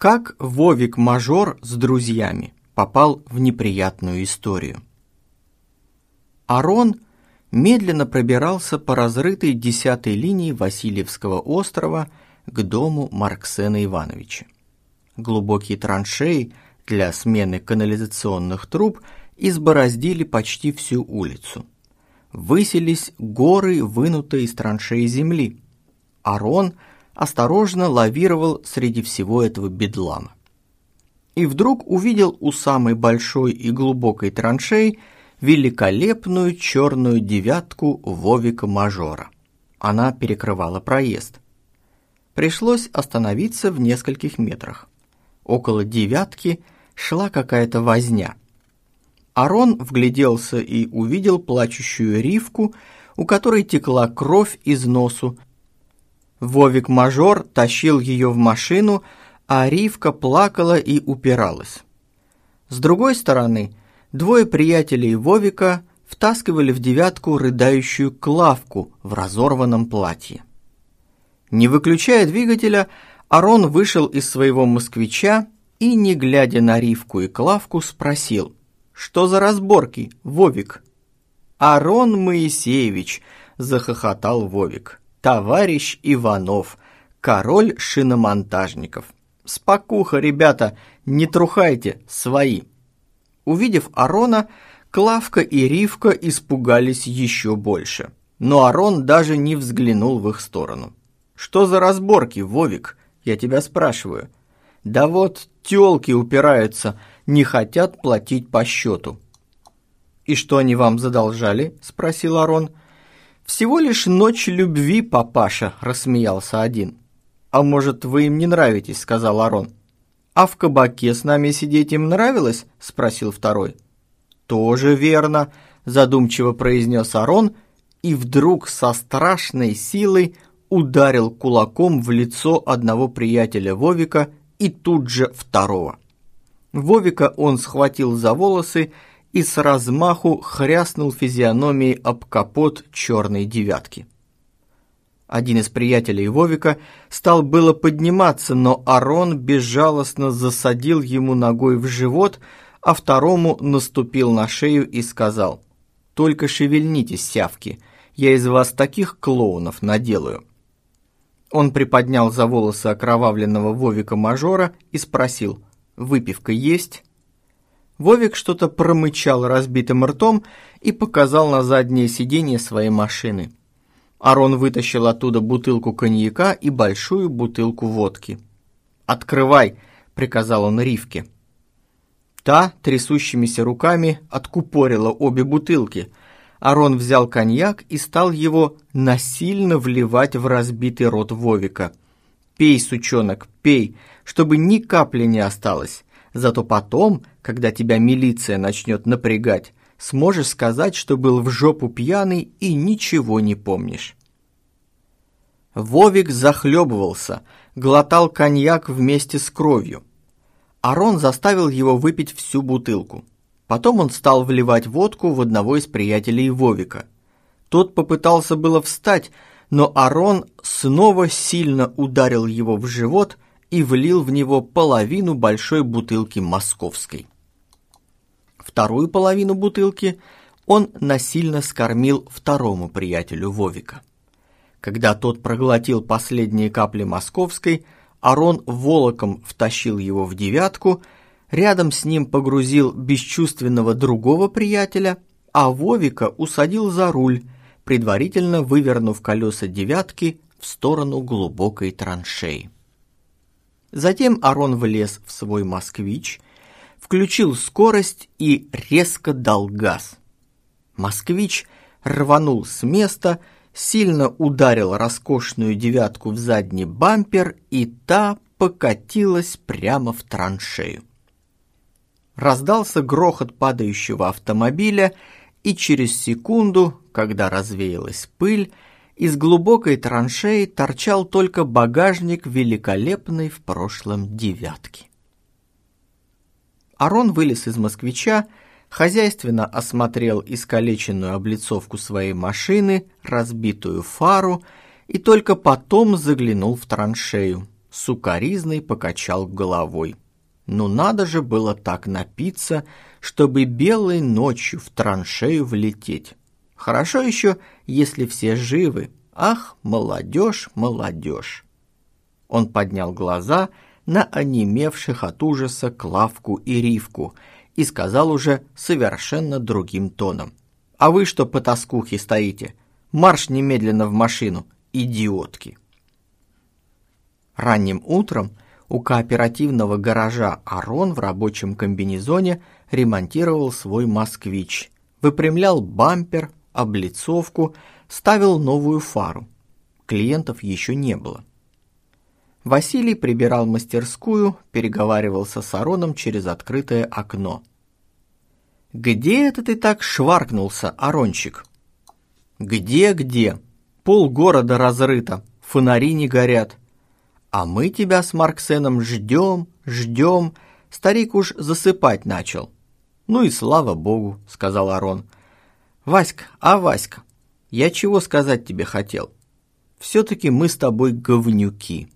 Как Вовик-мажор с друзьями попал в неприятную историю. Арон медленно пробирался по разрытой десятой линии Васильевского острова к дому Марксена Ивановича. Глубокие траншеи для смены канализационных труб избороздили почти всю улицу. Выселись горы, вынутые из траншеи земли. Арон осторожно лавировал среди всего этого бедлама. И вдруг увидел у самой большой и глубокой траншеи великолепную черную девятку Вовика-мажора. Она перекрывала проезд. Пришлось остановиться в нескольких метрах. Около девятки шла какая-то возня. Арон вгляделся и увидел плачущую Ривку, у которой текла кровь из носу. Вовик-мажор тащил ее в машину, а Ривка плакала и упиралась. С другой стороны, двое приятелей Вовика втаскивали в девятку рыдающую Клавку в разорванном платье. Не выключая двигателя, Арон вышел из своего москвича и, не глядя на Ривку и Клавку, спросил, «Что за разборки, Вовик?» «Арон Моисеевич», — захохотал Вовик, «товарищ Иванов, король шиномонтажников». «Спокуха, ребята, не трухайте, свои». Увидев Арона, Клавка и Ривка испугались еще больше. Но Арон даже не взглянул в их сторону. «Что за разборки, Вовик?» Я тебя спрашиваю. Да вот тёлки упираются, не хотят платить по счету. «И что они вам задолжали?» – спросил Арон. «Всего лишь ночь любви, папаша», – рассмеялся один. «А может, вы им не нравитесь?» – сказал Арон. «А в кабаке с нами сидеть им нравилось?» – спросил второй. «Тоже верно», – задумчиво произнес Арон, и вдруг со страшной силой – ударил кулаком в лицо одного приятеля Вовика и тут же второго. Вовика он схватил за волосы и с размаху хряснул физиономией об капот черной девятки. Один из приятелей Вовика стал было подниматься, но Арон безжалостно засадил ему ногой в живот, а второму наступил на шею и сказал «Только шевельнитесь, сявки, я из вас таких клоунов наделаю». Он приподнял за волосы окровавленного Вовика-мажора и спросил, «Выпивка есть?» Вовик что-то промычал разбитым ртом и показал на заднее сиденье своей машины. Арон вытащил оттуда бутылку коньяка и большую бутылку водки. «Открывай!» — приказал он Ривке. Та, трясущимися руками, откупорила обе бутылки, Арон взял коньяк и стал его насильно вливать в разбитый рот Вовика. «Пей, сучонок, пей, чтобы ни капли не осталось. Зато потом, когда тебя милиция начнет напрягать, сможешь сказать, что был в жопу пьяный и ничего не помнишь». Вовик захлебывался, глотал коньяк вместе с кровью. Арон заставил его выпить всю бутылку. Потом он стал вливать водку в одного из приятелей Вовика. Тот попытался было встать, но Арон снова сильно ударил его в живот и влил в него половину большой бутылки московской. Вторую половину бутылки он насильно скормил второму приятелю Вовика. Когда тот проглотил последние капли московской, Арон волоком втащил его в девятку – Рядом с ним погрузил бесчувственного другого приятеля, а Вовика усадил за руль, предварительно вывернув колеса девятки в сторону глубокой траншеи. Затем Арон влез в свой «Москвич», включил скорость и резко дал газ. «Москвич» рванул с места, сильно ударил роскошную девятку в задний бампер, и та покатилась прямо в траншею. Раздался грохот падающего автомобиля, и через секунду, когда развеялась пыль, из глубокой траншеи торчал только багажник великолепной в прошлом девятки. Арон вылез из москвича, хозяйственно осмотрел искалеченную облицовку своей машины, разбитую фару и только потом заглянул в траншею. сукоризный покачал головой. Ну надо же было так напиться, чтобы белой ночью в траншею влететь. Хорошо еще, если все живы. Ах, молодежь, молодежь. Он поднял глаза на онемевших от ужаса Клавку и Ривку и сказал уже совершенно другим тоном. «А вы что по тоскухе стоите? Марш немедленно в машину, идиотки!» Ранним утром у кооперативного гаража Арон в рабочем комбинезоне ремонтировал свой «Москвич», выпрямлял бампер, облицовку, ставил новую фару. Клиентов еще не было. Василий прибирал мастерскую, переговаривался с Ароном через открытое окно. «Где это ты так шваркнулся, Арончик?» «Где-где? Пол города разрыто, фонари не горят. А мы тебя с Марксеном ждем, ждем. Старик уж засыпать начал». «Ну и слава богу», — сказал Арон. «Васька, а Васька, я чего сказать тебе хотел? Все-таки мы с тобой говнюки».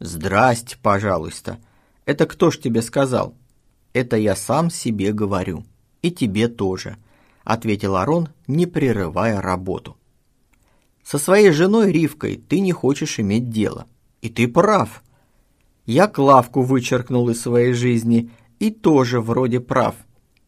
«Здрасте, пожалуйста. Это кто ж тебе сказал?» «Это я сам себе говорю. И тебе тоже», — ответил Арон, не прерывая работу. «Со своей женой Ривкой ты не хочешь иметь дело. И ты прав. Я Клавку вычеркнул из своей жизни и тоже вроде прав.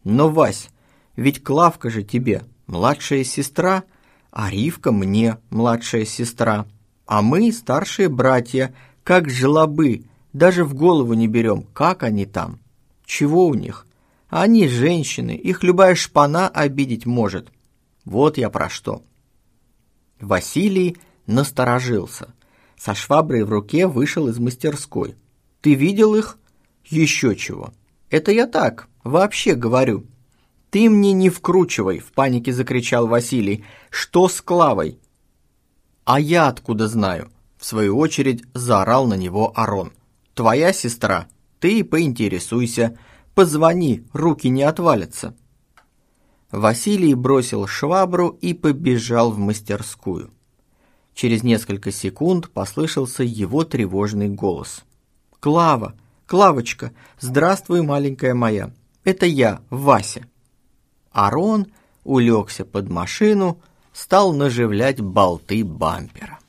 Но, Вась, ведь Клавка же тебе младшая сестра, а Ривка мне младшая сестра, а мы старшие братья, как жлобы, даже в голову не берем, как они там, чего у них. Они женщины, их любая шпана обидеть может. Вот я про что. Василий насторожился. Со шваброй в руке вышел из мастерской. Ты видел их? Еще чего. Это я так, вообще говорю. «Ты мне не вкручивай!» — в панике закричал Василий. «Что с Клавой?» «А я откуда знаю?» — в свою очередь заорал на него Арон. «Твоя сестра. Ты поинтересуйся. Позвони, руки не отвалятся». Василий бросил швабру и побежал в мастерскую. Через несколько секунд послышался его тревожный голос. «Клава! Клавочка! Здравствуй, маленькая моя! Это я, Вася!» Арон улегся под машину, стал наживлять болты бампера.